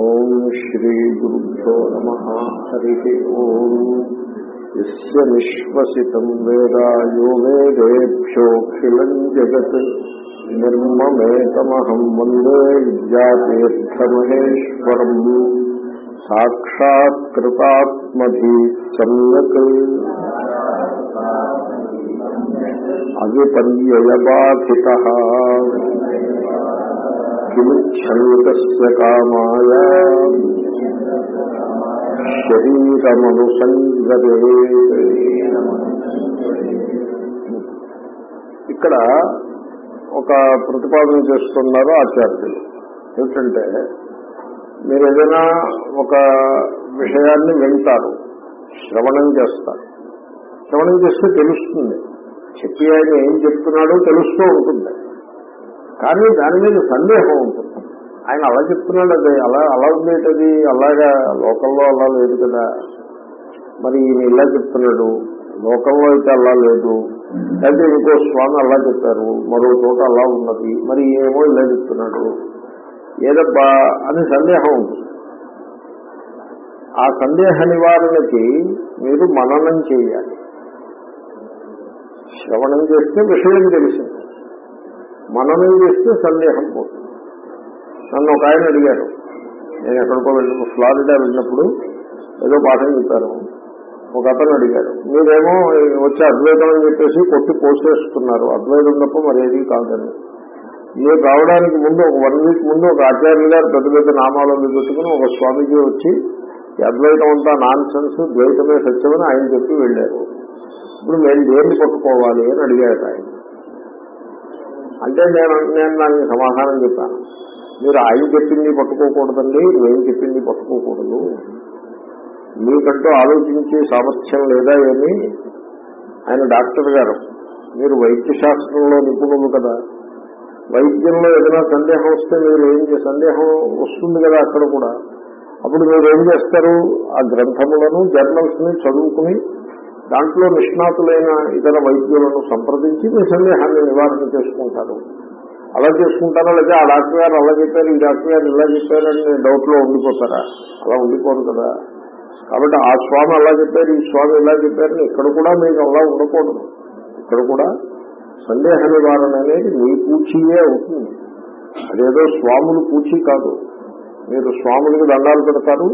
ఓం శ్రీ గురుభ్యో నమ హరి ఓం యస్య నిశ్వసితం వేద యో వేదేభ్యోఖిలం జగత్ నిర్మమేతమహం వందే విద్యాతీర్థమహేశ్వరం సాక్షాత్కృతాత్మధీ సమ్యక్ అవిపర్యయబాధిత కిముచ్ఛన్నితస్య కామాయ శరీరమనుసంగరే ఇక్కడ ఒక ప్రతిపాదన చేస్తున్నారు ఆచార్యులు. ఏమిటంటే మీరు ఏదైనా ఒక విషయాన్ని వింటారు శ్రవణం చేస్తారు. శ్రవణం చేస్తే తెలుస్తుంది. చెప్పి ఆయన ఏం చెప్తున్నాడో తెలుస్తూ ఉంటుంది. కానీ దాని మీద సందేహం ఉంటుంది. ఆయన అలా చెప్తున్నాడు అది అలా అలా ఉండేటది అలాగా లోకల్లో అలా లేదు కదా. మరి ఈయన ఇలా చెప్తున్నాడు లోకంలో అయితే అలా లేదు. అయితే ఇంకో స్వామి అలా చెప్పారు మరో చోట అలా ఉన్నది మరి ఏమో ఇలా చెప్తున్నాడు. ఏదబ్బా అని సందేహం ఉంటుంది. ఆ సందేహ నివారణకి మీరు మననం చేయాలి. శ్రవణం చేస్తే విషయం తెలిసింది మననం చేస్తే సందేహం పోతుంది. నన్ను ఒక ఆయన అడిగారు. నేను ఎక్కడికో వెళ్ళిన ఫ్లారిడా వెళ్ళినప్పుడు ఏదో పాఠం చెప్పారు. ఒక అతను అడిగాడు మీరేమో వచ్చి అద్వైతం అని చెప్పేసి కొట్టి పోసేస్తున్నారు అద్వైతం తప్ప మరేది కాదని. మీరు రావడానికి ముందు ఒక వన్ వీక్ ముందు ఒక ఆచార్యులు గారు పెద్ద పెద్ద నామాలు పెట్టుకుని ఒక స్వామీజీ వచ్చి అద్వైతం అంతా నాన్ సెన్స్ ద్వైతమే సత్యమని ఆయన చెప్పి వెళ్ళారు. ఇప్పుడు మేము దేన్ని పట్టుకోవాలి? అని అడిగాడు ఆయన. అంటే నేను నేను దానికి సమాధానం చెప్పాను. మీరు ఆయన చెప్పింది పట్టుకోకూడదండి నేను చెప్పింది పట్టుకోకూడదు. మీకంటూ ఆలోచించే సామర్థ్యం లేదా ఏమి? ఆయన డాక్టర్ గారు మీరు వైద్య శాస్త్రంలో నిపుణులు కదా. వైద్యంలో ఏదైనా సందేహం వస్తే మీరు ఏం సందేహం వస్తుంది కదా అక్కడ కూడా. అప్పుడు మీరు ఏం చేస్తారు? ఆ గ్రంథములను జర్నల్స్ని చదువుకుని దాంట్లో నిష్ణాతులైన ఇతర వైద్యులను సంప్రదించి మీ సందేహాన్ని నివారణ చేసుకుంటారు. అలా చేసుకుంటారా? లేదా ఆ డాక్టర్ గారు అలా చెప్పారు ఈ డాక్టర్ గారు ఇలా చెప్పారని డౌట్లో ఉండిపోతారా? అలా ఉండిపోరు కదా. కాబట్టి ఆ స్వామి అలా చెప్పారు ఈ స్వామి ఇలా చెప్పారని ఇక్కడ కూడా మీకు అలా ఉండకూడదు. ఇక్కడ కూడా సందేహ నివారణ అనేది మీ పూచీయే అవుతుంది. అదేదో స్వాములు పూచీ కాదు. మీరు స్వాములకు దండాలు పెడతారు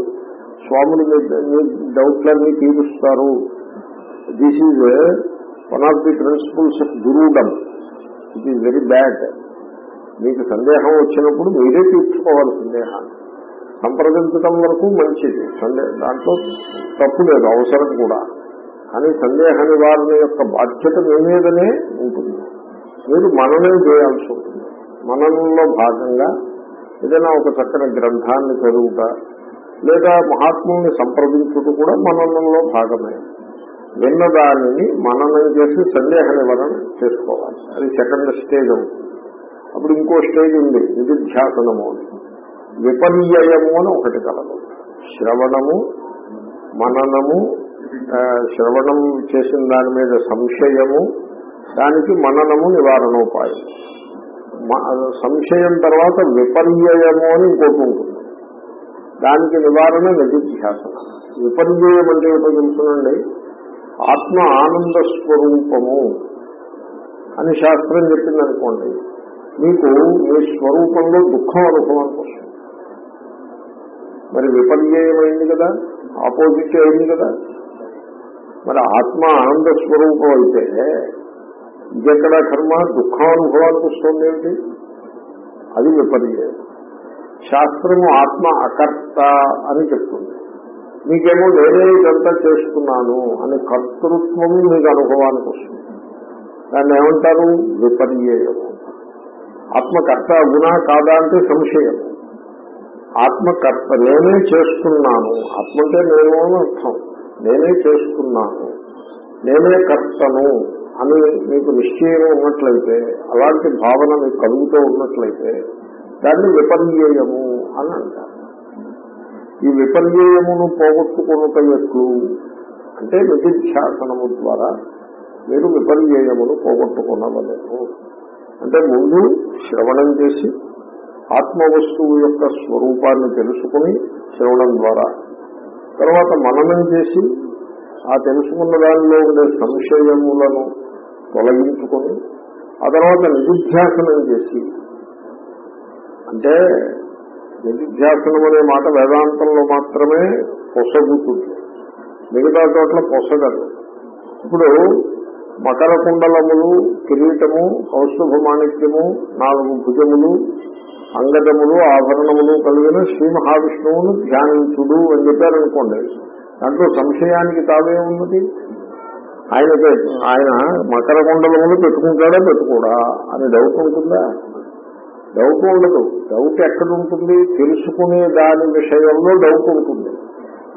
స్వాములు మీ డౌట్లన్నీ తీరుస్తారు. This is one of the principles of గురువుడం it is very bad మీకు సందేహం వచ్చినప్పుడు మీరే తీర్చుకోవాలి సందేహాన్ని. సంప్రదించడం వరకు మంచిది. సందేహ దాంట్లో తప్పు లేదు అవసరం కూడా. కానీ సందేహ నివారణ యొక్క బాధ్యత మీ మీదనే ఉంటుంది. మీరు మననం చేయాల్సి ఉంటుంది. మననంలో భాగంగా ఏదైనా ఒక చక్కని గ్రంథాన్ని చదువుట లేదా మహాత్ముల్ని సంప్రదించుట కూడా మననంలో భాగమే. విన్నదానిని మననం చేసి సందేహ నివారణ చేసుకోవాలి. అది సెకండ్ స్టేజ్ అవుతుంది అప్పుడు ఇంకో స్టేజ్ ఉంది. నిధిధ్యాసనము అని. విపర్యయము అని ఒకటి కలదు. శ్రవణము మననము శ్రవణం చేసిన దాని మీద సంశయము దానికి మననము నివారణోపాయం. సంశయం తర్వాత విపర్యయము అని ఇంకోటి ఉంటుంది. దానికి నివారణ నిధిధ్యాసన. విపర్యయం అంటే ఏమిటో తెలుసునండి? ఆత్మ ఆనంద స్వరూపము అని శాస్త్రం చెప్పింది అనుకోండి మీకు మీ స్వరూపంలో దుఃఖం అనుభవానికి వస్తుంది. మరి విపర్యయమైంది కదా ఆపోజిట్ అయింది కదా. మరి ఆత్మ ఆనంద స్వరూపం అయితే ఇదెక్కడ కర్మ? దుఃఖం అనుభవానికి వస్తుంది ఏమిటి? అది విపర్యయం. శాస్త్రము ఆత్మ అకర్త అని చెప్తుంది. మీకేమో నేనే ఇదంతా చేసుకున్నాను అనే కర్తృత్వం మీకు అనుభవానికి వస్తుంది. దాన్ని ఏమంటారు? విపర్యయం ఆత్మకర్త గుణ కాదా అంటే సంశయం ఆత్మకర్త నేనే చేస్తున్నాను ఆత్మ అంటే నేను అని అర్థం. నేనే చేస్తున్నాను నేనే కర్తను అని మీకు నిశ్చయం ఉన్నట్లయితే అలాంటి భావన మీకు కలుగుతూ ఉన్నట్లయితే దాన్ని విపర్యయము అని అంటారు. ఈ విపర్యయమును పోగొట్టుకునుట ఎట్లు అంటే నిధిధ్యాసనము ద్వారా మీరు విపర్యయమును పోగొట్టుకునవలేదు అంటే ముందు శ్రవణం చేసి ఆత్మ వస్తువు యొక్క స్వరూపాన్ని తెలుసుకుని శ్రవణం ద్వారా తర్వాత మననం చేసి ఆ తెలుసుకున్న దానిలో ఉండే సంశయములను తొలగించుకొని ఆ తర్వాత నిధిధ్యాసనం చేసి అంటే నిధిధ్యాసనం అనే మాట వేదాంతంలో మాత్రమే పొసగుతుంది. మిగతా చోట్ల పొసగదు. ఇప్పుడు మకర కుండలములు కిరీటము కౌస్తుభ మాణిక్యము నాలుగు భుజములు అంగదములు ఆభరణములు కలిగిన శ్రీ మహావిష్ణువును ధ్యానించుడు అని చెప్పారనుకోండి దాంట్లో సంశయానికి తావే ఉన్నది? ఆయన ఆయన మకర కుండలములు పెట్టుకుంటాడా పెట్టుకోడా అని డౌట్ ఉంటుందా? డౌట్ ఉండదు. డౌట్ ఎక్కడ ఉంటుంది తెలుసుకునే దాని విషయంలో డౌట్ ఉంటుంది.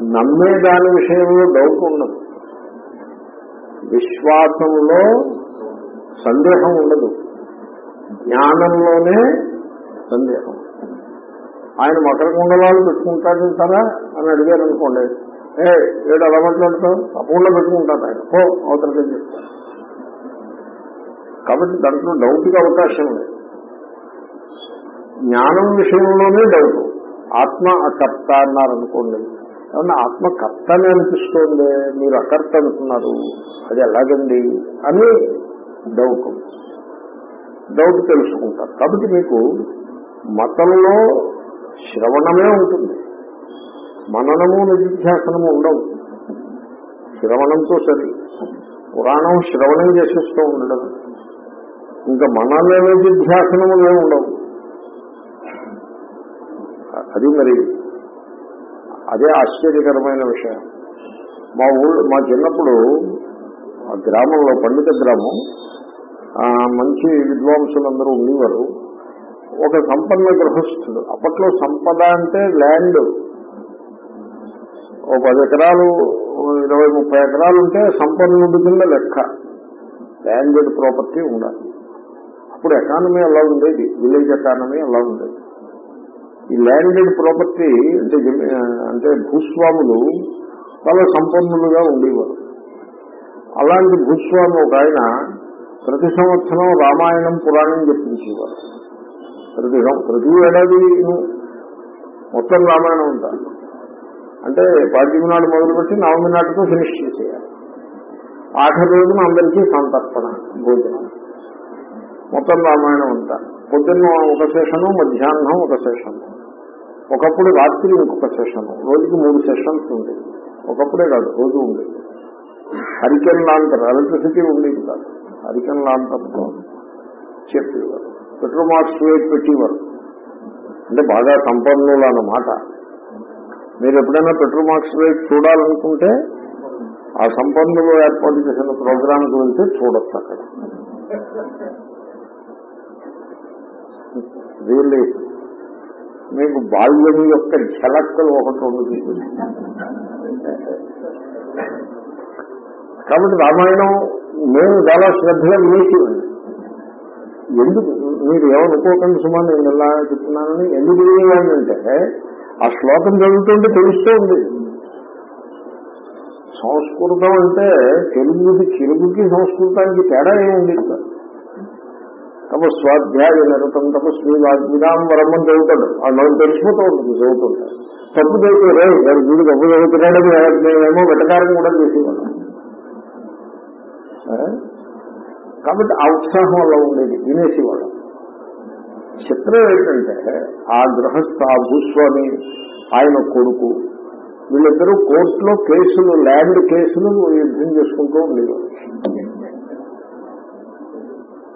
నమ్మే దాని విషయంలో డౌట్ ఉండదు. విశ్వాసంలో సందేహం ఉండదు. జ్ఞానంలోనే సందేహం. ఆయన మకర కుండలాలు పెట్టుకుంటాడంటారా అని అడిగారు అనుకోండి. ఏ ఏడు అలా మాట్లాడతావు? తప్పకుండా పెట్టుకుంటాను ఆయన. ఓ అవతలకి చెప్తాను కాబట్టి దాంట్లో డౌట్కి అవకాశం లేదు. జ్ఞానం విషయంలోనే డౌట్ ఆత్మ అకర్త అన్నారనుకోండి. ఏమన్నా ఆత్మ కర్త అని అనిపిస్తోంది మీరు అకర్త అనుకున్నారు అది ఎలాగండి? అని డౌట్ డౌట్ తెలుసుకుంటారు. కాబట్టి మీకు మతంలో శ్రవణమే ఉంటుంది. మననము నిధిధ్యాసనము ఉండవు. శ్రవణంతో సరి. పురాణం శ్రవణం చేసేస్తూ ఉండడం. ఇంకా మనలో నిధిధ్యాసనములే ఉండవు. అది మరి అదే ఆశ్చర్యకరమైన విషయం. మా ఊళ్ళో మా చిన్నప్పుడు ఆ గ్రామంలో పండిత గ్రామం మంచి విద్వాంసులందరూ ఉండేవారు. ఒక సంపన్న గృహస్థుడు. అప్పట్లో సంపద అంటే ల్యాండ్. ఒక పది ఎకరాలు ఇరవై ముప్పై ఎకరాలు ఉంటే సంపన్నుడి కింద లెక్క. ల్యాండెడ్ ప్రాపర్టీ ఉండాలి. అప్పుడు ఎకానమీ అలా ఉండేది? విలేజ్ ఎకానమీ అలా ఉండేది? ఈ ల్యాండెడ్ ప్రాపర్టీ అంటే అంటే భూస్వాములు చాలా సంపన్నులుగా ఉండేవారు. అలాంటి భూస్వామి ఒక ఆయన ప్రతి సంవత్సరం రామాయణం పురాణం చెప్పించేవారు. ప్రతి ప్రతి ఏడాది మొత్తం రామాయణం ఉంటారు అంటే పాడ్యమి నాడు మొదలుపెట్టి నవమి నాటితో ఫినిష్ చేసేయాలి. ఆఖరి రోజున అందరికీ సంతర్పణ భోజనం. మొత్తం రామాయణం అంతా. పొద్దున్న ఒక సెషను మధ్యాహ్నం ఒక సెషన్ ఒకప్పుడు రాత్రి ఇంకొక సెషన్ రోజుకి మూడు సెషన్స్ ఉండేవి ఒకప్పుడే కాదు రోజు ఉండేది హరికెన్ లాంటర్ ఎలక్ట్రిసిటీ ఉండేది కాదు. హరికెన్ లాంటర్ చెప్పేవారు. పెట్రోమాక్స్ వేట్ పెట్టేవారు. అంటే బాగా సంపన్నులు అన్నమాట మీరు ఎప్పుడైనా పెట్రోమాక్స్ వేట్ చూడాలనుకుంటే ఆ సంపన్నులు ఏర్పాటు చేసిన ప్రోగ్రామ్ గురించి చూడొచ్చు అక్కడ. రియల్లీ మీకు బాల్యం యొక్క ఝలక్కలు ఒకటి రెండు చూపింది కాబట్టి రామాయణం నేను చాలా శ్రద్ధగా వినేసేవాడిని ఎందుకు? మీరు ఏమనుకోకండి సుమా నేను ఎలా చెప్తున్నానని. ఎందుకు వినేవాడిని అంటే ఆ శ్లోకం చదువుతుంటే తెలుస్తూ ఉంది. సంస్కృతం అంటే తెలుగుకి తెలుగుకి సంస్కృతానికి తేడా ఏముంది తమ స్వాధ్యాయ నిరతం తపస్వి వాగ్విదాం అని చదువుతాడు. ఆ మనం తెలిసిపోతూ ఉంటుంది చదువుతుంటే తప్పు చదువుతూ రే వాడు వీడు తప్పు చదువుతున్నాడని మేమేమో వెటకారం కూడా చేసేవాళ్ళం. కాబట్టి ఆ ఉత్సాహం అలా ఉండేది వినేసేవాడు చిత్రం ఏంటంటే ఆ గృహస్థ ఆ భూస్వామి ఆయన కొడుకు వీళ్ళిద్దరూ కోర్టులో కేసులు ల్యాండ్ కేసులు యుద్ధం చేసుకుంటూ ఉండేవారు.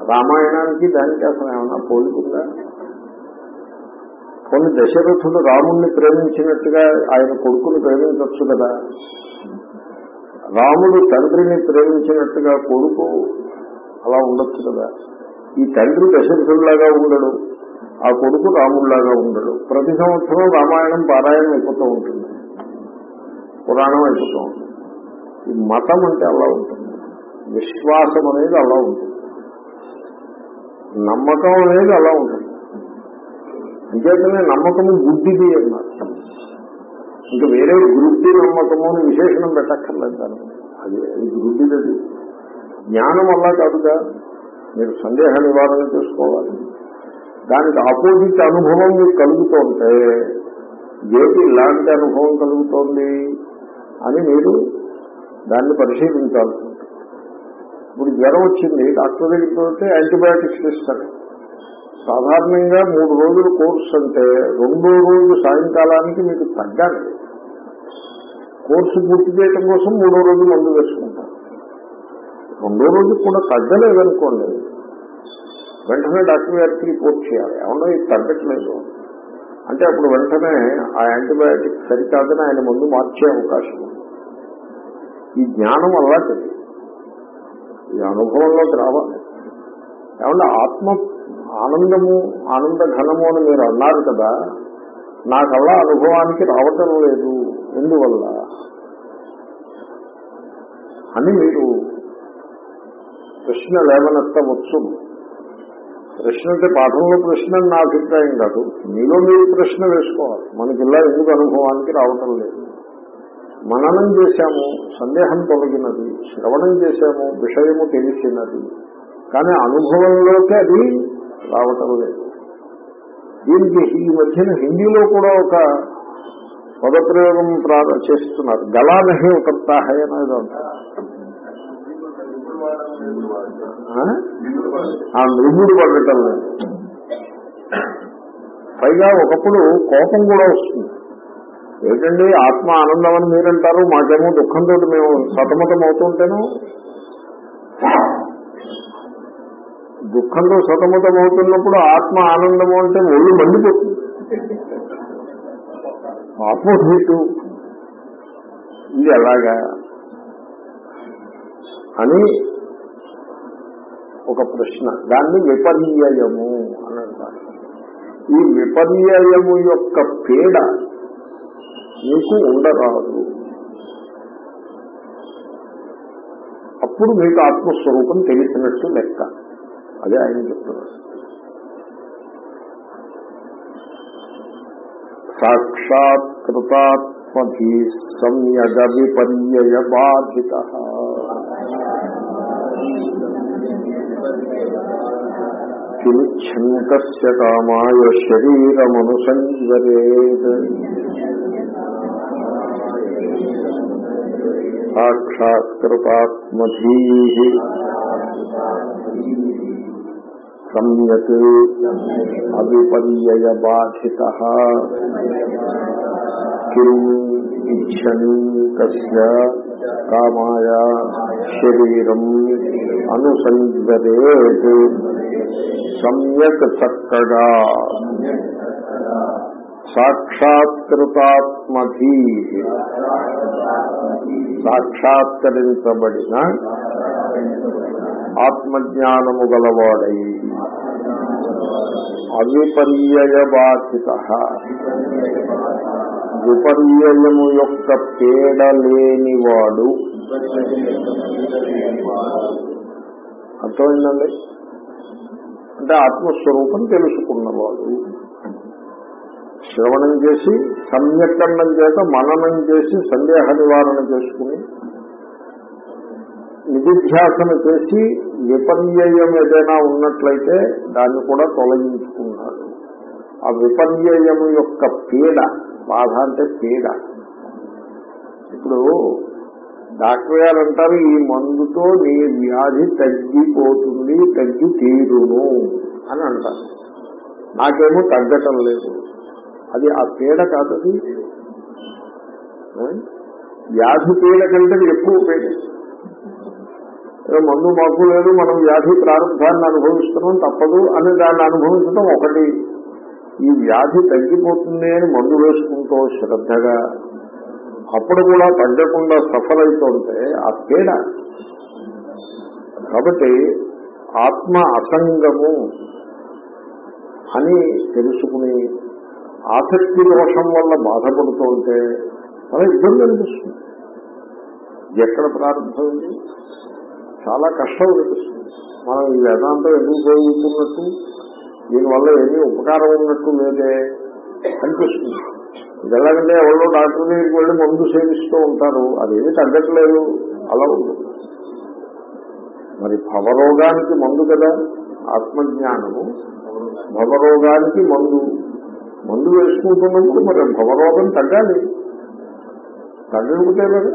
రామాయణానికి దానికి అసలు ఏమన్నా పోలికుందా? కొన్ని దశరథుడు రాముణ్ణి ప్రేమించినట్టుగా ఆయన కొడుకుని ప్రేమించవచ్చు కదా. రాముడు తండ్రిని ప్రేమించినట్టుగా కొడుకు అలా ఉండొచ్చు కదా. ఈ తండ్రి దశరథుడిలాగా ఉండడు ఆ కొడుకు రాముడిలాగా ఉండడు. ప్రతి సంవత్సరం రామాయణం పారాయణం అయిపోతూ ఉంటుంది. పురాణం అయిపోతూ ఉంటుంది. ఈ మతం అంటే అలా ఉంటుంది. విశ్వాసం అనేది అలా ఉంటుంది. నమ్మకం అనేది అలా ఉంటుంది. అంచేతనే నమ్మకము గుడ్డిది అన్నారు ఇంకా వేరే గుడ్డి నమ్మకము అని విశేషణం పెట్టక్కర్లేదు దానికి. అది అది గుడ్డిది అది జ్ఞానం అలా కాదుగా. మీరు సందేహ నివారణ చేసుకోవాలి. దానికి ఆపోజిట్ అనుభవం మీకు కలుగుతుంటే ఏది ఇలాంటి అనుభవం కలుగుతోంది అని మీరు దాన్ని పరిశీలించాల్సి ఇప్పుడు జ్వరం వచ్చింది డాక్టర్ దగ్గరికి వెళ్తే యాంటీబయాటిక్స్ ఇస్తారు. సాధారణంగా మూడు రోజుల కోర్స్ అంటే రెండో రోజు సాయంకాలానికి మీకు తగ్గాలి. కోర్సు పూర్తి చేయడం కోసం మూడో రోజు మందు వేసుకుంటారు. రెండో రోజు కూడా తగ్గలేదనుకోండి వెంటనే డాక్టర్ గారికి రిపోర్ట్ చేయాలి. ఏమన్నా ఇది తగ్గట్లేదు. అంటే అప్పుడు వెంటనే ఆ యాంటీబయాటిక్ సరికాదని ఆయన ముందు మార్చే అవకాశం ఉంది. ఈ జ్ఞానం అలాంటిది ఈ అనుభవంలోకి రావాలి. ఏమన్నా ఆత్మ ఆనందము ఆనంద ఘనము అని మీరు అన్నారు కదా నాకల్లా అనుభవానికి రావటం లేదు. ఎందువల్ల? అని మీరు ప్రశ్న లేవనెత్తవచ్చు ప్రశ్న అంటే పాఠంలో ప్రశ్న నా అభిప్రాయం కాదు. మీలో మీరు ప్రశ్న వేసుకోవాలి. మనకి ఇలా ఎందుకు అనుభవానికి రావటం లేదు? మననం చేశాము సందేహం తొలగినది శ్రవణం చేశాము విషయము తెలిసినది. కానీ అనుభవంలోకి అది రావటం లేదు. దీనికి ఈ మధ్యన హిందీలో కూడా ఒక పదప్రయోగం ప్రారంభ చేస్తున్నారు. గలానహే ఉతప్తాహే అనేది అంటారు. ఆ? ఆ మృగుడు పడటం లేదు. పైగా ఒకప్పుడు కోపం కూడా వస్తుంది. ఏంటండి? ఆత్మ ఆనందం అని మీరంటారు మాకేమో దుఃఖంతో మేము సతమతం అవుతుంటేను? దుఃఖంతో సతమతం అవుతున్నప్పుడు ఆత్మ ఆనందము అంటే ఒళ్ళు మండిపోతుంది. ఆపోజిట్ ఇది ఎలాగా? అని ఒక ప్రశ్న. దాన్ని విపర్యయము అని అంటారు. ఈ విపర్యయము యొక్క పీడ మీకు ఉండరాదు. అప్పుడు మీకు ఆత్మస్వరూపం తెలిసినట్టు లెక్క. అదే ఆయన చెప్తున్నారు. సాక్షాత్కృతాత్మభి సమ్యగ విపర్యయ బాధిత కిమిచ్చంకస్య కామాయ శరీరమనుసంజరేత్. సాక్షాత్కృతాత్మధీ సమ్యక్ అవిపర్యయ బాధిత ఇచ్చని ఇచ్చన్ కస్య కామాయ శరీరం అనుసంజరేత్ సమ్యక్ చక్కగా సాక్షాత్కృతాత్మధీ సాక్షాత్కరించబడిన ఆత్మజ్ఞానము గలవాడై అవిపర్యయ బాధిత విపర్యయము యొక్క పేడ లేనివాడు అర్థమైందండి? అంటే ఆత్మస్వరూపం తెలుసుకున్నవాడు. శ్రవణం చేసి సమ్యకరణం చేత మననం చేసి సందేహ నివారణ చేసుకుని నిధిధ్యాసన చేసి విపర్యయం ఏదైనా ఉన్నట్లయితే దాన్ని కూడా తొలగించుకున్నాడు. ఆ విపర్యయము యొక్క పీడ బాధ అంటే పీడ. ఇప్పుడు డాక్టర్ గారు అంటారు ఈ మందుతో నీ వ్యాధి తగ్గిపోతుంది తగ్గి తీరును అని అంటారు. నాకేమో తగ్గటం లేదు. అది ఆ పీడ కాదది వ్యాధి పీడ కంటే ఎక్కువ పీడ. మందు మాకు లేదు మనం వ్యాధి ప్రారంభాన్ని అనుభవిస్తున్నాం తప్పదు అని దాన్ని అనుభవించడం ఒకటి. ఈ వ్యాధి తగ్గిపోతుంది అని మందు వేసుకుంటూ శ్రద్ధగా అప్పుడు కూడా తగ్గకుండా సఫర్ అవుతుంటే ఆ పీడ. కాబట్టి ఆత్మ అసంగము అని తెలుసుకుని ఆసక్తి దోషం వల్ల బాధపడుతూ ఉంటే చాలా ఇబ్బంది అనిపిస్తుంది. ఎక్కడ ప్రారంభం చాలా కష్టం అనిపిస్తుంది. మనం ఈ వేదాంతం ఎందుకు చదువుతున్నట్టు దీనివల్ల ఏమీ ఉపకారం ఉన్నట్టు లేదే అనిపిస్తుంది. ఇది ఎలాగంటే ఎవరో డాక్టర్ దగ్గరికి వెళ్ళి మందు సేవిస్తూ ఉంటారు. అదేమి తగ్గట్లేదు. అలా ఉంటుంది మరి భవరోగానికి మందు కదా? ఆత్మజ్ఞానము. భవరోగానికి మందు. మందు వేసుకుంటున్నప్పుడు మరి భవరోగం తగ్గాలి. తగ్గకపోతే కదా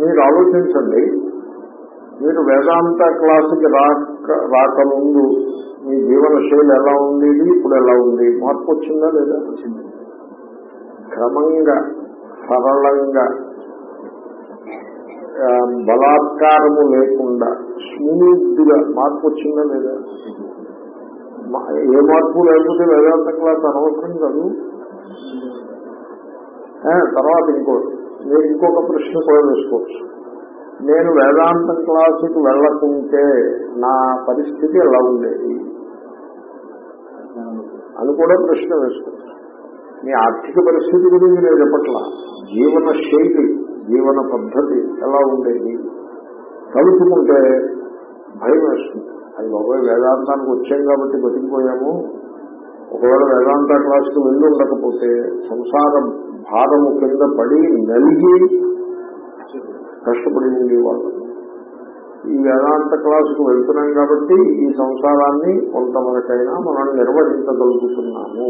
మీరు ఆలోచించండి. మీరు వేదాంత క్లాసుకి రాక రాకముందు మీ జీవన శైలి ఎలా ఉండేది ఇప్పుడు ఎలా ఉంది? మార్పు వచ్చిందా లేదా? క్రమంగా సరళంగా బలాత్కారము లేకుండా స్మూత్గా మార్పు వచ్చిందా లేదా? ఏ మార్పు లేకపోతే వేదాంత క్లాస్ అనవసరం కాదు. తర్వాత ఇంకోటి నేను ఇంకొక ప్రశ్న కూడా వేసుకోవచ్చు. నేను వేదాంతం క్లాసుకి వెళ్ళకుంటే నా పరిస్థితి ఎలా ఉండేది? అని కూడా ప్రశ్న వేసుకోవచ్చు. మీ ఆర్థిక పరిస్థితి గురించి నేను చెప్పట్లా. జీవన శైలి జీవన పద్ధతి ఎలా ఉండేది? కలుపుకుంటే భయం వేస్తుంది. అది బాబోయ్ వేదాంతానికి వచ్చాం కాబట్టి బతికిపోయాము. ఒకవేళ వేదాంత క్లాస్కి వెళ్ళి ఉండకపోతే సంసార భారము కింద పడి నలిగి కష్టపడి ఉండేవాళ్ళం ఈ వేదాంత క్లాసుకు వెళ్తున్నాం కాబట్టి ఈ సంసారాన్ని కొంతవరకైనా మనం నిర్వహించగలుగుతున్నాము.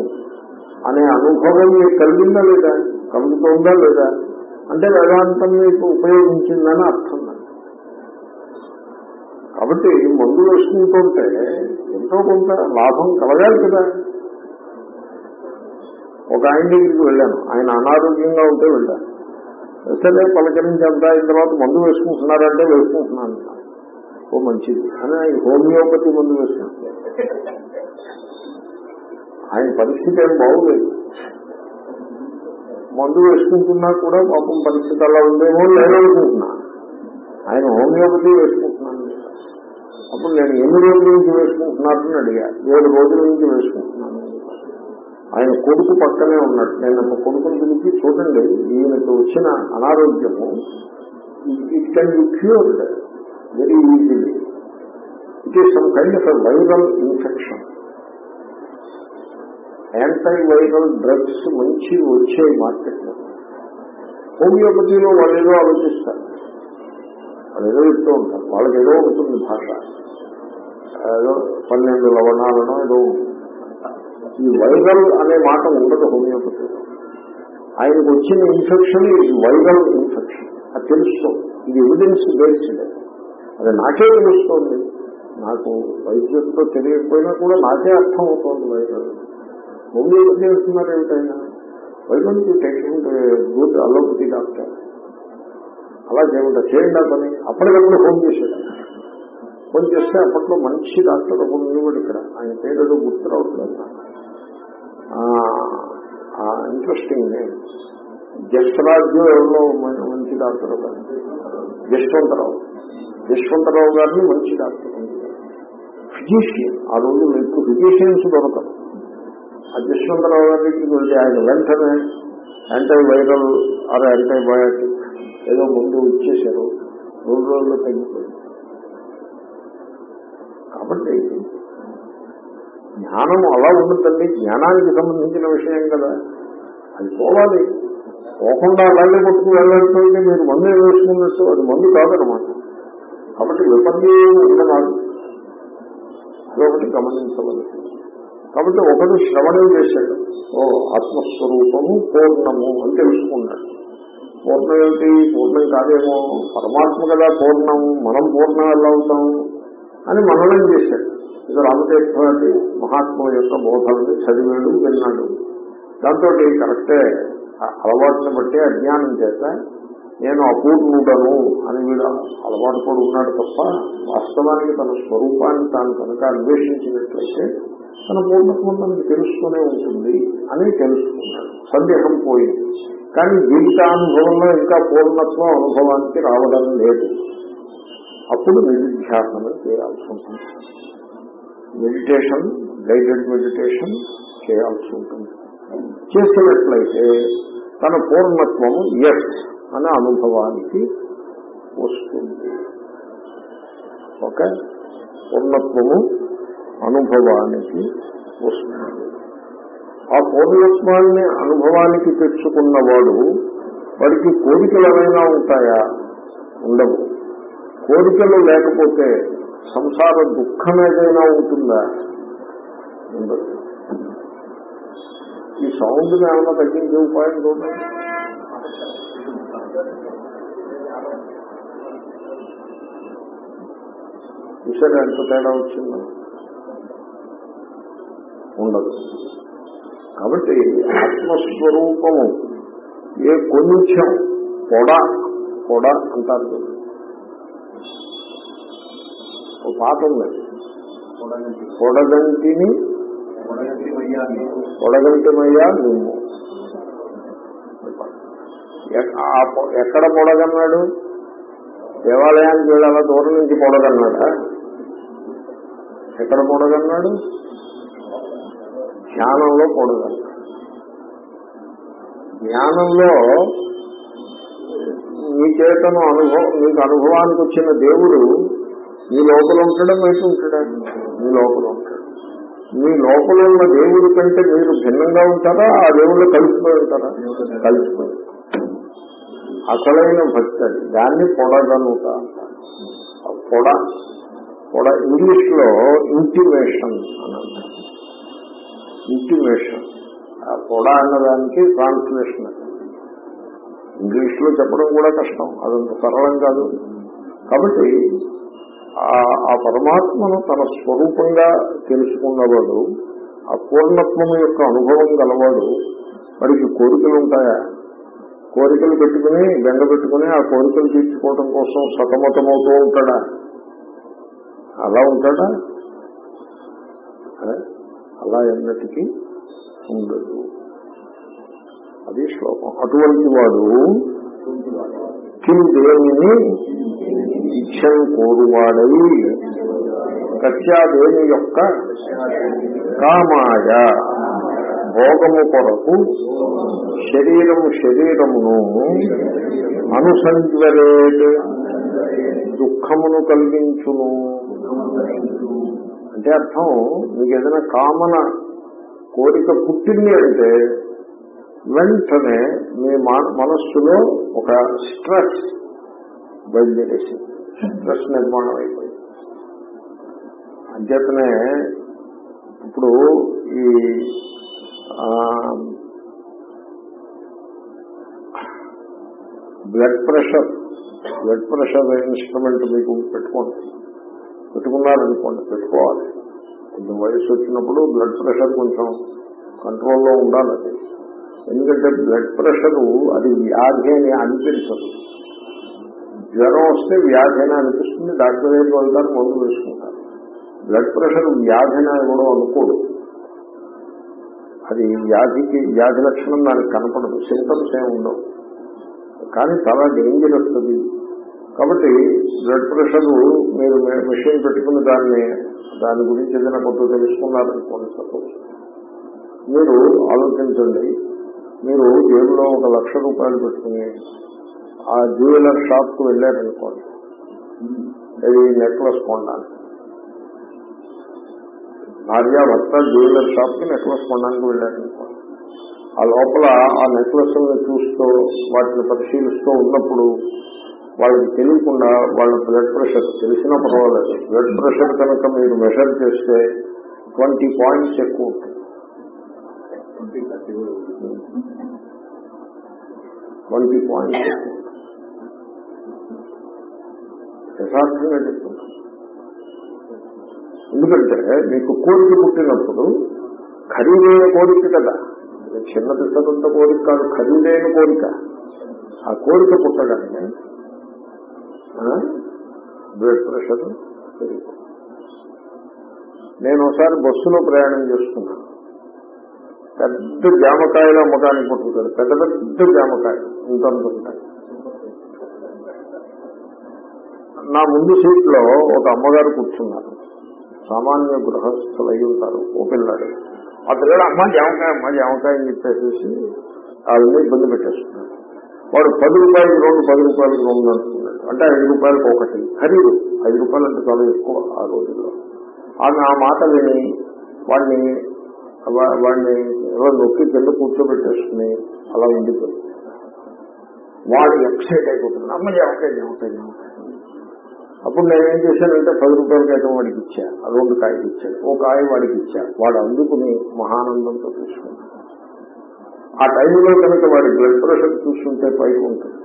అనే అనుభవం మీకు కలిగిందా లేదా? కలుగుతుందా లేదా? అంటే వేదాంతం మీకు ఉపయోగించిందని అర్థం కాబట్టి మందు వేసుకుంటుంటే ఎంతో కొంత లాభం కలగాలి కదా. ఒక ఆయన దగ్గరికి వెళ్ళాను. ఆయన అనారోగ్యంగా ఉంటే వెళ్ళాను సరే పలకరించి అంతా అయిన తర్వాత మందు వేసుకుంటున్నారంటే వేసుకుంటున్నాను. ఓ మంచిది. అని ఆయన హోమియోపతి మందు వేసుకుంటున్నాను ఆయన పరిస్థితి ఏం బాగులేదు. మందు వేసుకుంటున్నా కూడా పాపం పరిస్థితి అలా ఉందేమో లేదనుకుంటున్నా ఆయన హోమియోపతి వేసుకుంటున్నాను. అప్పుడు నేను ఎన్ని రోజుల నుంచి వేసుకుంటున్నారని అడిగా. ఏడు రోజుల నుంచి వేసుకుంటున్నాను. ఆయన కొడుకు పక్కనే ఉన్నాడు. నేను ఒక కొడుకుని పిలిచి చూడండి. ఈయనకు వచ్చిన అనారోగ్యము. It can be cured very easily it is some kind of viral infection anti viral drugs మంచి వచ్చాయి మార్కెట్లో హోమియోపతిలో వాళ్ళు ఏదో ఆలోచిస్తారు. వాళ్ళు ఏదో ఇస్తూ ఉంటారు. వాళ్ళకి ఏదో ఉంటుంది భాష. ఏదో పన్నెండు లవణాలను ఏదో ఈ వైరల్ అనే మాట ఉండదు హోమియోపతిలో. ఆయనకు వచ్చిన ఇన్ఫెక్షన్ ఇది వైరల్ ఇన్ఫెక్షన్ అది తెలుస్తుంది ఇది ఎవిడెన్స్ బేస్డ్ అది నాకే తెలుస్తోంది. నాకు వైద్యులతో తెలియకపోయినా కూడా నాకే అర్థం అవుతోంది వైరల్. హోమియోపతి చేస్తున్నారు ఏమిటైనా? వైద్యం టేకింగ్ గుడ్ అలోపతి డాక్టర్. అలా చేయకుండా చేయండి ఆ పని. అప్పటికప్పుడు ఫోన్ చేశాడు. ఫోన్ చేస్తే అప్పట్లో మంచి డాక్టర్ ఒకడు ఉండేవాడు ఇక్కడ. ఆయన పేరు గుర్తు రావట్లేదు. ఇంట్రెస్టింగ్ నేమ్ జస్రాజ్యం ఎవరిలో మంచి డాక్టర్ ఒక యశ్వంతరావు. యశ్వంతరావు గారిని మంచి డాక్టర్. ఫిజిషియన్. ఆ రోజు మీకు ఫిజిషియన్స్ దొరకరు. ఆ యశ్వంతరావు గారి దగ్గరికి వెళ్తే ఆయన వెంటనే యాంటీవైరల్ ఆర్ యాంటీబయాటిక్ ఏదో ముందు ఇచ్చేశారు. రెండు రోజుల్లో తగ్గిపోయింది. కాబట్టి జ్ఞానం అలా ఉండదండి జ్ఞానానికి సంబంధించిన విషయం కదా. అది పోవాలి. పోకుండా అలాగే పట్టుకు వెళ్ళాలంటే మీరు మందు వేసుకున్నట్టు అది మందు కాదనమాట కాబట్టి విపర్యం ఉండరాదు. అదొకటి గమనించవలసింది కాబట్టి ఒకడు శ్రవణం చేశాడు. ఓ ఆత్మస్వరూపము పూర్ణము అని తెలుసుకున్నాడు. పూర్ణం ఏమిటి? పూర్ణం కాదేమో? పరమాత్మ కదా పూర్ణం మనం పూర్ణం ఎలా అవుతాం? అని మననం చేశాడు. ఇది రామతీర్థాది మహాత్ముల యొక్క బోధాన్ని చదివాడు విన్నాడు. దాంతో కరెక్టే ఆ అలవాటుని బట్టి అజ్ఞానం చేత నేను అపూర్ణుడను అని వీడు అలవాటు కూడా ఉన్నాడు తప్ప వాస్తవానికి తన స్వరూపాన్ని తాను కనుక అన్వేషించినట్లయితే తన పూర్ణత్వం తనకి తెలుస్తూనే ఉంటుంది అని తెలుసుకున్నాడు. సందేహం పోయింది. కానీ జీవితానుభవంలో ఇంకా పూర్ణత్వం అనుభవానికి రావడం లేదు. అప్పుడు నిధిధ్యాసనం చేయాల్సి ఉంటుంది. మెడిటేషన్ గైడెడ్ మెడిటేషన్ చేయాల్సి ఉంటుంది. చేసినట్లయితే తన పూర్ణత్వము ఎస్ అనే అనుభవానికి వస్తుంది. ఓకే? పూర్ణత్వము అనుభవానికి వస్తున్నాడు. ఆ పూర్ణత్వాన్ని అనుభవానికి తెచ్చుకున్నవాడు వాడికి కోరికలు ఏమైనా ఉంటాయా? ఉండవు. కోరికలు లేకపోతే సంసార దుఃఖం ఏదైనా ఉంటుందా? ఉండదు. ఈ సౌండ్ ఏమైనా తగ్గించే ఉపాయం చూడండి చూసారా ఎంత తేడా వచ్చిందో? ఉండదు. కాబట్టి ఆత్మస్వరూపము ఏ కొంచెం పొడ పొడ అంటారు. ఓ పాట ఉంది పొడగంటిని పొడగంటిమయ్యా నువ్వు. ఎక్కడ పొడగన్నాడు? దేవాలయానికి వెళ్ళి అలా దూరం నుంచి పొడగన్నాడా? ఎక్కడ పొడగన్నాడు? ధ్యానంలో పొడగన్నాడు జ్ఞానంలో నీ చేతను అనుభవం నీకు అనుభవానికి వచ్చిన దేవుడు నీ లోపల ఉంటాడా బయట ఉంటాడా? నీ లోపల ఉంటాడు. మీ లోపల ఉన్న దేవుడి కంటే మీరు భిన్నంగా ఉంటారా? ఆ దేవుళ్ళు కలిసిపోయి ఉంటారా కలిసిపోయి. అసలైన భక్తి అది. దాన్ని పొడగనుట పొడ పొడ ఇంగ్లీష్లో ఇంటిమేషన్ అని అంటారు. ఇంటిమేషన్ ఆ అన్నదానికి ట్రాన్స్లేషన్ ఇంగ్లీష్లో చెప్పడం కూడా కష్టం. అదంత సరళం కాదు. కాబట్టి ఆ- పరమాత్మను తన స్వరూపంగా తెలుసుకున్నవాడు ఆ పూర్ణత్వం యొక్క అనుభవం గలవాడు వాడికి కోరికలు ఉంటాయా? కోరికలు పెట్టుకుని బెంగ పెట్టుకుని ఆ కోరికలు తీర్చుకోవడం కోసం సతమతమవుతూ ఉంటాడా? అలా ఉంటాడా? అలా ఎన్నటికీ ఉండదు. అది శ్లోకం. అటువంటి వాడు కిం దేనిని ఇచ్చం కోరువాడై కశ్యాదేవి యొక్క కామాయ భోగము కొరకు శరీరము శరీరమును అనుసంజ్వరేట్ దుఃఖమును కలిగించును. అంటే అర్థం మీకు ఏదైనా కామన కోరిక పుట్టింది అంటే వెంటనే మీ మనస్సులో ఒక స్ట్రెస్ బయలుదేరేసి స్ట్రెస్ నిర్మాణం అయిపోయింది. అంచేతనే ఇప్పుడు ఈ blood pressure blood pressure instrument మీకు పెట్టుకోండి. పెట్టుకున్నారనుకోండి పెట్టుకోవాలి. కొంచెం వయసు వచ్చినప్పుడు బ్లడ్ ప్రెషర్ కొంచెం కంట్రోల్లో ఉండాలి. ఎందుకంటే బ్లడ్ ప్రెషర్ అది వ్యాధి అని అనిపించదు. జ్వరం వస్తే వ్యాధి అని అనిపిస్తుంది. డాక్టర్ దగ్గరికి వెళ్తారు మందు వేసుకుంటారు. బ్లడ్ ప్రెషర్ వ్యాధి అని కూడా అనుకోడు. అది వ్యాధికి వ్యాధి లక్షణం దానికి కనపడదు. సింటమ్స్ ఏమి ఉండవు. కానీ చాలా డేంజరస్ అది. కాబట్టి బ్లడ్ ప్రెషర్ మీరు మెషిన్ పెట్టుకుని దాన్ని దాని గురించి ఏదైనా కొంత తెలుసుకున్నారనుకోండి సపోజ్ మీరు ఆలోచించండి. మీరు జేబులో ఒక లక్ష రూపాయలు పెట్టుకుని ఆ జ్యువెలర్ షాప్కు వెళ్ళారనుకోండి. అది నెక్లెస్ కొనడానికి. భార్యాభర్త జ్యువెలర్ షాప్కి నెక్లెస్ కొనడానికి వెళ్ళారనుకోండి. ఆ లోపల ఆ నెక్లెస్ చూస్తూ వాటిని పరిశీలిస్తూ ఉన్నప్పుడు వాళ్ళకి తెలియకుండా వాళ్ళ బ్లడ్ ప్రెషర్ తెలిసినా పర్వాలేదు. బ్లడ్ ప్రెషర్ కనుక మీరు మెషర్ చేస్తే ట్వంటీ పాయింట్స్ ఎక్కువ ఉంటుంది. ట్వంటీ పాయింట్స్ ఎక్కువ యథార్థంగా చెప్తున్నాను. ఎందుకంటే మీకు కోరిక పుట్టినప్పుడు ఖరీదైన కోరిక కదా. చిన్న పిసరంత కోరిక కాదు ఖరీదైన కోరిక. ఆ కోరిక పుట్టగానే బ్లడ్ ప్రెషర్ పెరుగుతుంది నేను ఒకసారి బస్సులో ప్రయాణం చేస్తున్నాను పెద్ద జామకాయలు అమ్మకానికి పట్టుకుంటారు పెద్ద పెద్ద జామకాయలు. ఇంత ఉంటాయి. నా ముందు సీట్లో ఒక అమ్మగారు కూర్చున్నారు. సామాన్య గృహస్థులు అయి ఉంటారు. ఓ పిల్లాడు. ఆ పిల్లడు అమ్మ జామకాయ అమ్మ జామకాయ అని చెప్పేసి వాళ్ళని ఇబ్బంది పెట్టేస్తున్నారు వాడు పది రూపాయలకి రెండు పది రూపాయలకి రెండు అంటున్నాడు అంటే ఐదు రూపాయలకు ఒకటి. ఖరీదు ఐదు రూపాయలు అంటే చాలా ఎక్కువ ఆ రోజుల్లో. ఆమె ఆ మాట విని వాడిని వాడిని ఎవరు నొక్కి కింద కూర్చోబెట్టేసుకుని అలా ఉండిపోయింది. వాడు ఎక్సైట్ అయిపోతుంది అమ్మ జామకాయ జామకాయ అప్పుడు నేనేం చేశానంటే పది రూపాయలకి అయితే వాడికి ఇచ్చా. రెండు కాయలు ఇచ్చాను ఓ కాయ వాడికి ఇచ్చా. వాడు అందుకుని మహానందంతో తీసుకున్నాను ఆ టైంలో కనుక వాడి బ్లడ్ ప్రెషర్ చూస్తుంటే పైకి ఉంటుంది.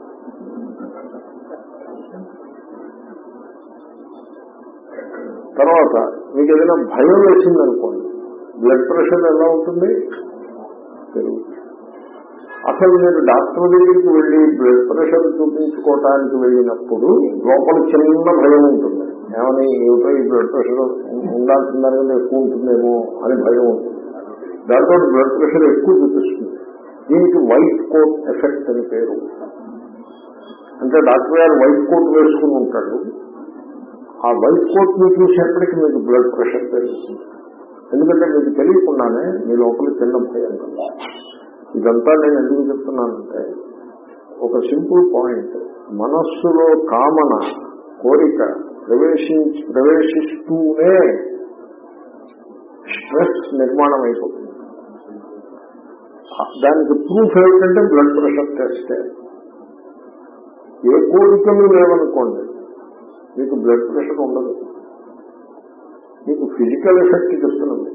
తర్వాత మీకు ఏదైనా భయం వేసింది అనుకోండి బ్లడ్ ప్రెషర్ ఎలా ఉంటుంది? పెరుగుతుంది. అసలు మీరు డాక్టర్ దగ్గరికి వెళ్ళి బ్లడ్ ప్రెషర్ చూపించుకోవటానికి వెళ్ళినప్పుడు లోపల చిన్న భయం ఉంటుంది. ఏమని ఏమిటో ఈ బ్లడ్ ప్రెషర్ ఉండాల్సిన దానికంటే ఎక్కువ ఉంటుందేమో అని భయం ఉంటుంది. దాంతో బ్లడ్ ప్రెషర్ ఎక్కువ చూపిస్తుంది. దీనికి వైట్ కోట్ ఎఫెక్ట్ అని పేరు. అంటే డాక్టర్ గారు వైట్ కోట్ వేసుకుని ఉంటాడు. ఆ వైట్ కోట్ని చూసేప్పటికి మీకు బ్లడ్ ప్రెషర్ పెరుగుతుంది. ఎందుకంటే మీకు తెలియకుండానే మీ లోపల చిన్న భయం కదా ఇదంతా నేను ఎందుకు చెప్తున్నానంటే ఒక సింపుల్ పాయింట్. మనస్సులో కామన కోరిక ప్రవేశించి ప్రవేశిస్తూనే స్ట్రెస్ నిర్మాణం అయిపోతుంది దానికి ప్రూఫ్ ఏమిటంటే బ్లడ్ ప్రెషర్ టెస్టే ఏ కోరికలు లేవనుకోండి మీకు బ్లడ్ ప్రెషర్ ఉండదు. మీకు ఫిజికల్ ఎఫెక్ట్ చెప్తున్నది.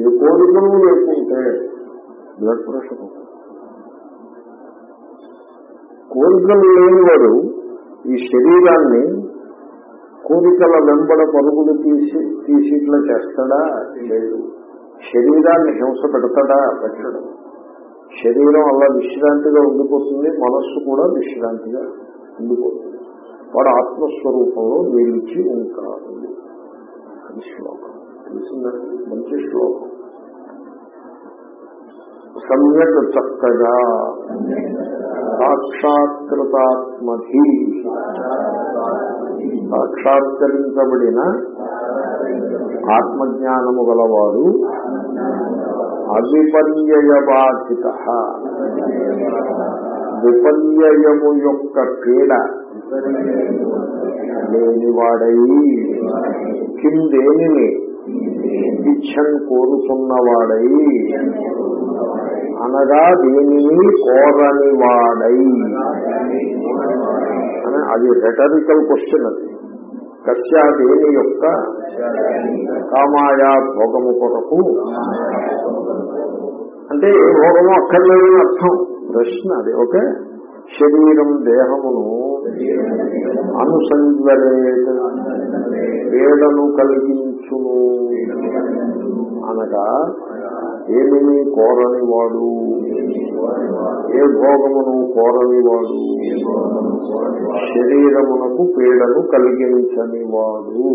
ఏ కోరికలు లేకుంటే బ్లడ్ ప్రెషర్ ఉంటుంది. కోరికలు లేనివాడు ఈ శరీరాన్ని కోరికల వెంబడ పరుగులు తీసి తీసి ఇట్లా చేస్తాడా? లేదు. శరీరాన్ని హింస పెడతాడా? పెట్టడు. శరీరం అలా విశ్రాంతిగా ఉండిపోతుంది మనస్సు కూడా విశ్రాంతిగా ఉండిపోతుంది. వాడు ఆత్మస్వరూపంలో నిలిచి ఉంటాడు. అది శ్లోకం. తెలిసిందండి మంచి శ్లోకం. సమ్యక్ చక్కగా సాక్షాత్కృతాత్మధి సాక్షాత్కరించబడిన ఆత్మజ్ఞానము గలవాడు అవిపర్యయ బాధిత విపర్యయము యొక్క పీడ లేనివాడై కిందేనిని ఇచ్చన్ కోరుతున్నవాడై అనగా దేనిని కోరనివాడై. అని అది రెటరికల్ క్వశ్చన్ అది. కశ్యా దేని యొక్క కామాయా భోగము కొరకు. అంటే భోగము అక్కర్లేదని అర్థం. ప్రశ్న అది ఓకే? శరీరం దేహమును అనుసంధ్వరేత్ వేడను కలిగించును అనగా ఏమిని కోరని వాడు ఏ భోగమును కోరని వాడు శరీరమునకు పీడను కలిగించని వాడు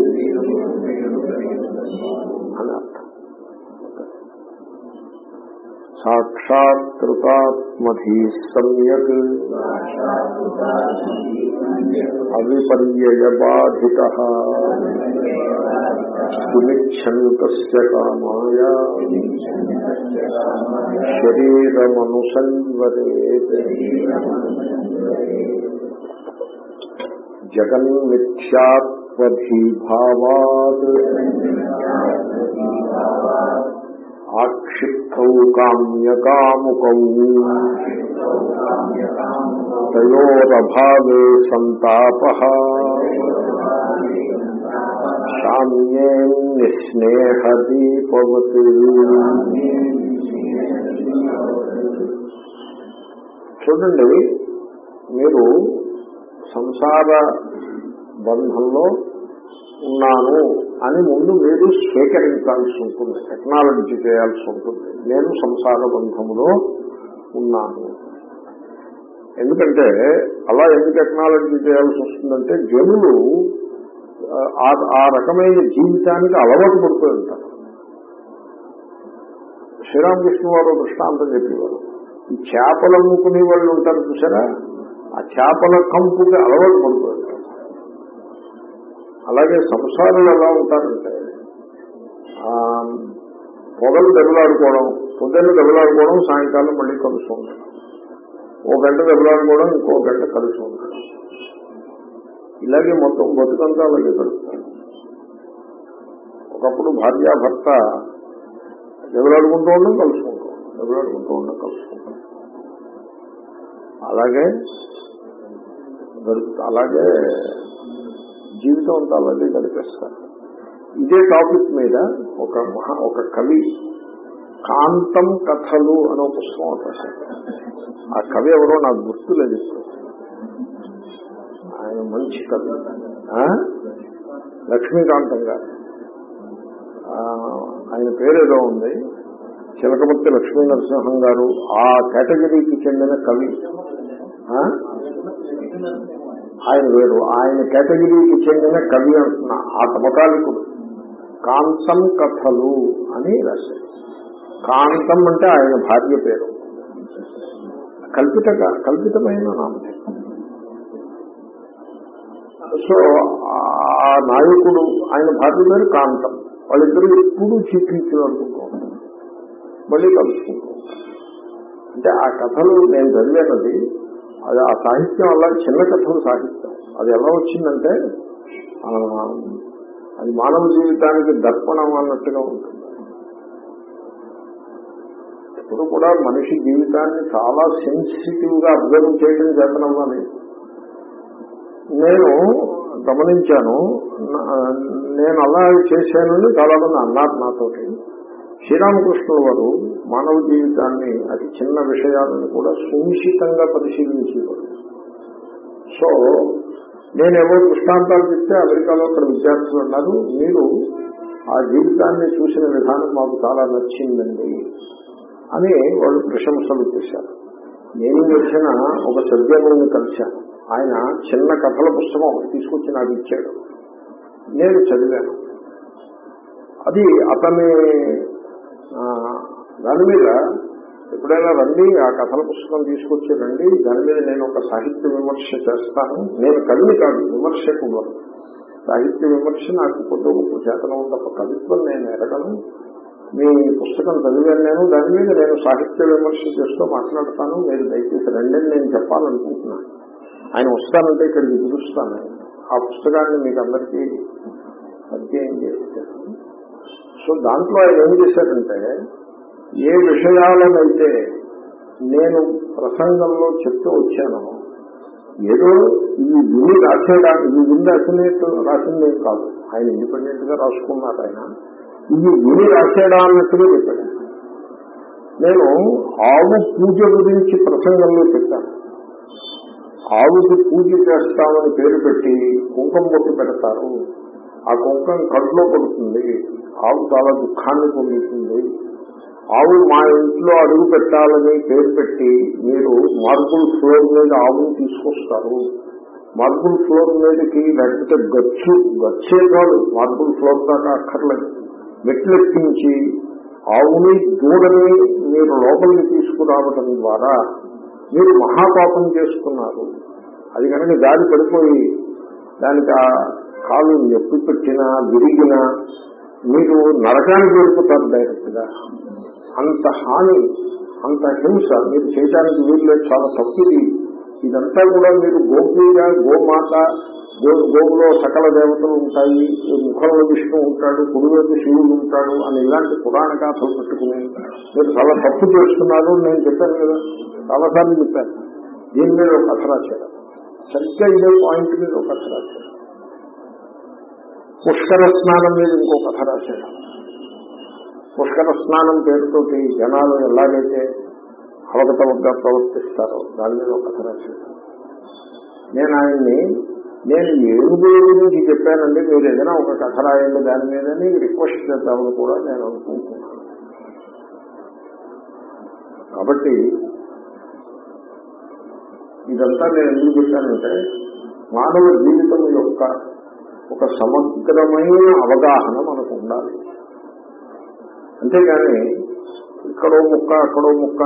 సాక్షాత్కృతాత్మధీ సమ్యక్ అవిపర్యయ బాధిత సునిచ్చంత కామాయ శరీరమనుసంవరేత్ జగన్మిథ్యాత్వధీభావాత్ ఆక్షిప్తౌ కామ్యకాముకౌ. తయోరభావే సంతాప. సామ్యే నిస్నేహదీపవత్. చూడండి మీరు సంసార బంధంలో ఉన్నాను అని ముందు మీరు స్వీకరించాల్సి ఉంటుంది. టెక్నాలజీ చేయాల్సి ఉంటుంది. నేను సంసార బంధములో ఉన్నాను. ఎందుకంటే అలా ఎందుకు టెక్నాలజీ చేయాల్సి వస్తుందంటే జనులు ఆ రకమైన జీవితానికి అలవాటు పడుతూ ఉంటారు. శ్రీరామకృష్ణ వారు దృష్టాంతం చెప్పేవారు. ఈ చేపలు అమ్ముకునే వాళ్ళు ఉంటారు చూసారా? ఆ చేపల కంపుకి అలవాటు పడుతూ ఉంటారు. అలాగే సంసారాలు ఎలా ఉంటారంటే పొగలు దెబ్బలాడుకోవడం పొద్దున్న దెబ్బలాడుకోవడం సాయంకాలం మళ్ళీ కలుసు ఉండడం ఓ గంట దెబ్బలాడుకోవడం ఇంకో గంట కలిసి ఉండడం ఇలాగే మొత్తం బతుకంతా అలాగే గడుపుతారు ఒకప్పుడు భార్యాభర్త దెబ్బలాడుకుంటూ ఉండడం కలుసుకుంటాం దెబ్బలాడుకుంటూ ఉండడం కలుసుకుంటాం అలాగే గడుపుతా అలాగే జీవితం అంతా అలాగే గడిపేస్తారు. ఇదే టాపిక్ మీద ఒక మహా ఒక కవి కాంతం కథలు అనే ఒక పుస్తకం ఒకటి ఆ కవి ఎవరో నాకు గుర్తు లేదు ఆయన మంచి కవి. లక్ష్మీకాంతం గారు. ఆయన పేరు ఏదో ఉంది. చిలకమర్తి లక్ష్మీ నరసింహం గారు ఆ కేటగిరీకి చెందిన కవి. ఆయన వేరు. ఆయన కేటగిరీకి చెందిన కవి అంటున్న ఆ సమకాలికుడు. కాంతం కథలు అని రాశారు. కాంతం అంటే ఆయన భార్య పేరు. కల్పిత కల్పితమైన నామం. సో ఆ నాయకుడు ఆయన భార్య పేరు కాంతం. వాళ్ళిద్దరు ఎప్పుడు చీకించు అనుకుంటూ మళ్ళీ కలుసుకుంటూ అంటే ఆ కథలు నేను చదివేనది అది ఆ సాహిత్యం అలా చిన్న కథలు సాహిత్యం. అది ఎలా వచ్చిందంటే అది మానవ జీవితానికి దర్పణం అన్నట్టుగా ఉంటుంది. ఎప్పుడు కూడా మనిషి జీవితాన్ని చాలా సెన్సిటివ్గా అబ్జర్వ్ చేయడం చేతనవ్వాలి. నేను గమనించాను నేను అలా చేశానని చాలా మంది అన్నారు నాతోటి. శ్రీరామకృష్ణుల వారు మానవ జీవితాన్ని అతి చిన్న విషయాలను కూడా సునిశ్చితంగా పరిశీలించేవారు సో నేనేవో దృష్టాంతాలు చెప్తే అమెరికాలో అక్కడ విద్యార్థులు ఉన్నారు. మీరు ఆ జీవితాన్ని చూసిన విధానం మాకు చాలా నచ్చిందండి అని వాళ్ళు ప్రశంసలు చేశారు. నేను వచ్చిన ఒక సభ్యులను కలిశాను. ఆయన చిన్న కథల పుస్తకం ఒకటి తీసుకొచ్చి నాకు ఇచ్చాడు. నేను చదివాను. అది అతని దాని మీద ఎప్పుడైనా రండి ఆ కథల పుస్తకం తీసుకొచ్చి రండి దాని మీద నేను ఒక సాహిత్య విమర్శ చేస్తాను. నేను కవిని కాదు విమర్శకుడు. సాహిత్య విమర్శ నాకు కొద్ది గొప్ప చేతనం తప్ప కవిత్వం నేను ఎరగను. మీ పుస్తకం చదివాను నేను దాని మీద నేను సాహిత్య విమర్శ చేస్తూ మాట్లాడతాను. మీరు దయచేసి రండి నేను చెప్పాలనుకుంటున్నాను. ఆయన వస్తానంటే ఇక్కడికి పిలుస్తాను. ఆ పుస్తకాన్ని మీకు అందరికీ పరిచయం చేస్తాను. సో దాంట్లో ఆయన ఏం చేశారంటే ఏ విషయాలనైతే నేను ప్రసంగంలో చెప్తూ వచ్చాను ఏదో ఇవి విని రాసేయడానికి ఇవి విని రాసినట్టు రాసిందే కాదు. ఆయన ఇండిపెండెంట్గా రాసుకున్నారు ఆయన. ఇవి విని రాసేయడా అన్నట్టుగా చెప్పాడు. నేను ఆవు పూజ గురించి ప్రసంగంలో చెప్పాను. ఆవుకి పూజ చేస్తామని పేరు పెట్టి కుంకం బొట్టు పెడతారు. ఆ కుంకం కడుపులో పడుతుంది. ఆవు చాలా దుఃఖాన్ని పొందుతుంది. ఆవు మా ఇంట్లో అడుగు పెట్టాలని పేరు పెట్టి మీరు మార్బుల్ ఫ్లోర్ మీద ఆవును తీసుకొస్తారు. మార్బుల్ ఫ్లోర్ మీదకి లేకపోతే గచ్చు గచ్చే కాదు మార్బుల్ ఫ్లోర్ దాకా అక్కర్లేదు. మెట్లెక్కించి ఆవుని దూడని మీరు లోపలికి తీసుకురావడం ద్వారా మీరు మహాపాపం చేసుకున్నారు అది కనుక దారి పడిపోయి దానికి ఆ కాలు నొప్పి పెట్టినా విరిగినా మీరు నరకానికి వెళ్ళిపోతారు డైరెక్ట్గా అంత హాని అంత హింస మీరు చేయడానికి వీళ్ళే చాలా తప్పిది. ఇదంతా కూడా మీరు గోపీగా గోమాత గో గోవులో సకల దేవతలు ఉంటాయి ముఖంలో విష్ణు ఉంటాడు కుడివైపు శివుడు ఉంటాడు అని ఇలాంటి పురాణ గాథలు పెట్టుకుని మీరు చాలా తప్పు చేస్తున్నారు అని నేను చెప్పాను కదా. చాలాసార్లు చెప్పాను. దీని మీద ఒక కథ రాశాడు సరిగ్గా ఇదే పాయింట్ మీద ఒక కథ పుష్కర స్నానం మీద ఇంకో కథ రాశాడు. పుష్కర స్నానం పేరుతోటి జనాలు ఎలాగైతే అవగతవగ్గా ప్రవర్తిస్తారో దాని మీద ఒక కథ రాశాడు. నేను ఆయన్ని నేను ఏడు గురించి చెప్పానండి మీరు ఏదైనా ఒక కథ రాయండి దాని మీద రిక్వెస్ట్ చేద్దామని కూడా నేను అనుకుంటున్నాను. కాబట్టి ఇదంతా నేను ఎందుకు చెప్పానంటే మానవ జీవితం యొక్క ఒక సమగ్రమైన అవగాహన మనకు ఉండాలి. అంతేగాని ఇక్కడో ముక్క అక్కడో ముక్క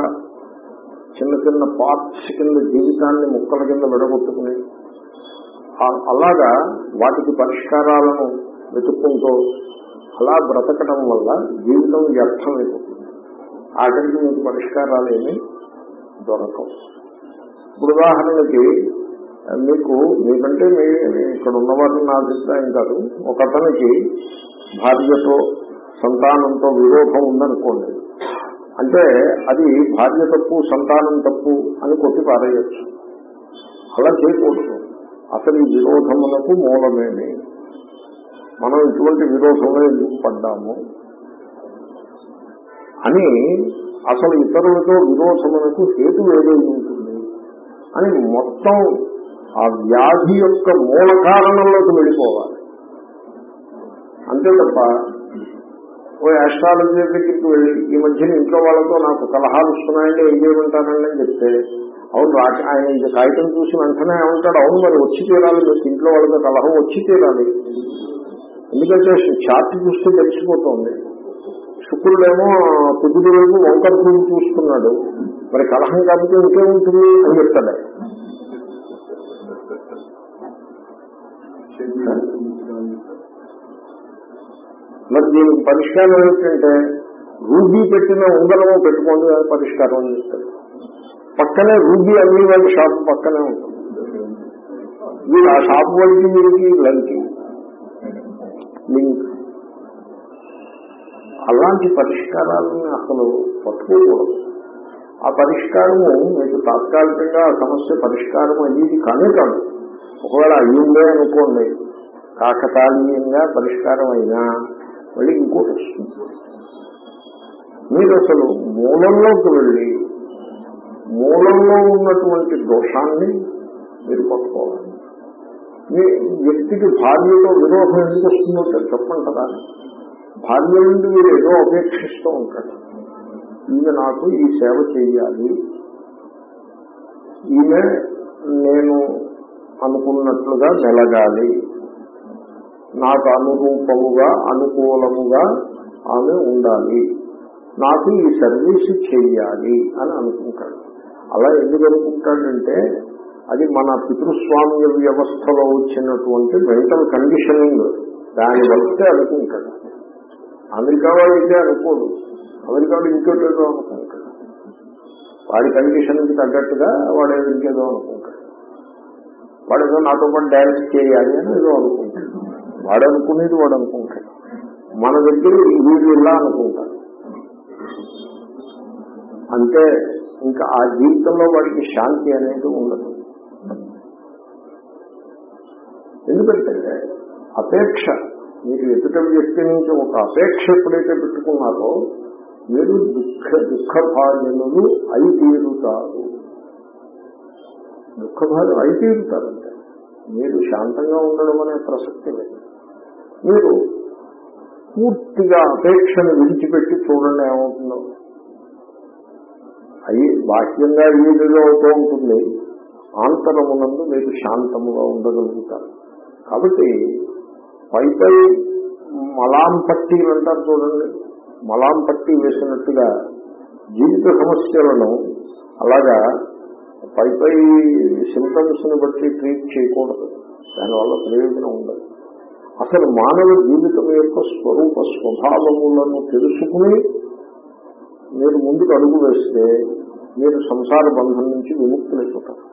చిన్న చిన్న పార్ట్స్ కింద జీవితాన్ని ముక్కల కింద విడగొట్టుకుని అలాగా వాటికి పరిష్కారాలను వెతుక్కుంటూ అలా బ్రతకడం వల్ల జీవితం వ్యర్థమైపోతుంది. ఆఖరికి మీకు పరిష్కారాలు ఏమి దొరకవు. ఇప్పుడు ఉదాహరణకి మీకు మీకంటే మీ ఇక్కడ ఉన్నవారిని నా అభిప్రాయం కాదు. ఒక అతనికి భార్యతో సంతానంతో విరోధం ఉందనుకోండి. అంటే అది భార్య తప్పు సంతానం తప్పు అని కొట్టి పారేయచ్చు. అలా చేయకూడదు. అసలు ఈ విరోధములకు మూలమేమి? మనం ఇటువంటి విరోధంలో ఎందుకు పడ్డాము? అని అసలు ఇతరులతో విరోధములకు హేతు ఏదై ఉంటుంది. అని మొత్తం ఆ వ్యాధి యొక్క మూల కారణంలోకి వెళ్ళిపోవాలి. అంతే తప్ప ఓ యాస్ట్రాలజీ దగ్గరికి వెళ్ళి ఈ మధ్యన ఇంట్లో వాళ్ళతో నాకు కలహాలు వస్తున్నాయంటే ఏం చేయమంటానండి అని చెప్తే అవును రా ఆయన కాగితం చూసి వెంటనే ఏమంటాడు అవును మరి వచ్చి తీరాలి మీకు ఇంట్లో వాళ్ళతో కలహం వచ్చి తీరాలి. ఎందుకంటే చార్ట్ చూస్తే తెలిసిపోతుంది. శుక్రుడేమో కుదురుడు వంకర పువ్వు చూస్తున్నాడు. మరి కలహం కాబట్టి ఇంకేముంటుంది అని చెప్తాడు. మరి దీనికి పరిష్కారం ఏమిటంటే రూబీ పెట్టిన ఉంగరము పెట్టుకోండి అది పరిష్కారం అని చెప్తాడు పక్కనే రూబీ అన్ని వాళ్ళ షాప్ పక్కనే ఉంటుంది. మీరు ఆ షాప్ వాళ్ళకి వీరికి లంకి లింక్. అలాంటి పరిష్కారాలను అసలు పట్టుకోకూడదు. ఆ పరిష్కారము మీకు తాత్కాలికంగా ఆ సమస్య పరిష్కారం అయ్యేది కానే కాదు. ఒకవేళ అయ్యిందే అనుకోండి కాకతాళీయంగా పరిష్కారం అయినా మళ్ళీ ఇంకోటి వస్తుంది మీరు అసలు మూలంలోకి వెళ్ళి మూలంలో ఉన్నటువంటి దోషాన్ని మీరు పట్టుకోవాలి. మీ వ్యక్తికి భార్యతో విరోధం ఎందుకు వస్తుందో చెప్పండి కదా భార్య నుండి మీరు ఏదో అపేక్షిస్తూ ఉంటాడు ఈమె నాకు ఈ సేవ చేయాలి. ఈమె నేను అనుకున్నట్లుగా మెలగాలి నాకు అనురూపముగా అనుకూలముగా ఆమె ఉండాలి. నాకు ఈ సర్వీస్ చెయ్యాలి అని అనుకుంటాడు. అలా ఎందుకు అనుకుంటాడంటే అది మన పితృస్వామ్య వ్యవస్థలో వచ్చినటువంటి మెంటల్ కండిషనింగ్ దాని బట్టే అనుకుంటాడు. అమెరికా వాడితే అనుకోడు అమెరికా వాడు ఇంకోటేదో అనుకుంటాడు వాడి కండిషన్కి తగ్గట్టుగా వాడు ఇంకేదో అనుకుంటాడు. వాడు ఏదో నాతో పాటు డాన్స్ చేయాలి అని ఏదో అనుకుంటాడు. వాడు అనుకునేది వాడు అనుకుంటాడు మన దగ్గర వీళ్ళు ఇలా అనుకుంటారు అంటే ఇంకా ఆ జీవితంలో వాడికి శాంతి అనేది ఉండదు. ఎందుకంటే అపేక్ష మీరు ఎదుట వ్యక్తి నుంచి ఒక అపేక్ష ఎప్పుడైతే పెట్టుకున్నారో మీరు దుఃఖ దుఃఖ భాగ్యములు అయి తీరుతారు. దుఃఖ భాగ్యం మీరు శాంతంగా ఉండడం అనే ప్రసక్తి లేదు. మీరు పూర్తిగా అపేక్షను విడిచిపెట్టి చూడండి ఏమవుతుందో. అయి బాహ్యంగా ఏదిలో అవుతూ ఉంటుంది. ఆంతరమునందు మీరు శాంతముగా ఉండగలుగుతారు. కాబట్టి పైపై మలాం పట్టీలు అంటారు చూడండి. మలాం పట్టీ వేసినట్టుగా జీవిత సమస్యలను అలాగా పై పై సింటమ్స్ని బట్టి ట్రీట్ చేయకూడదు. దానివల్ల ప్రయోజనం ఉండదు. అసలు మానవ జీవితం యొక్క స్వరూప స్వభావములను తెలుసుకుని మీరు ముందుకు అడుగు వేస్తే మీరు సంసార బంధం నుంచి విముక్తులైపోతారు.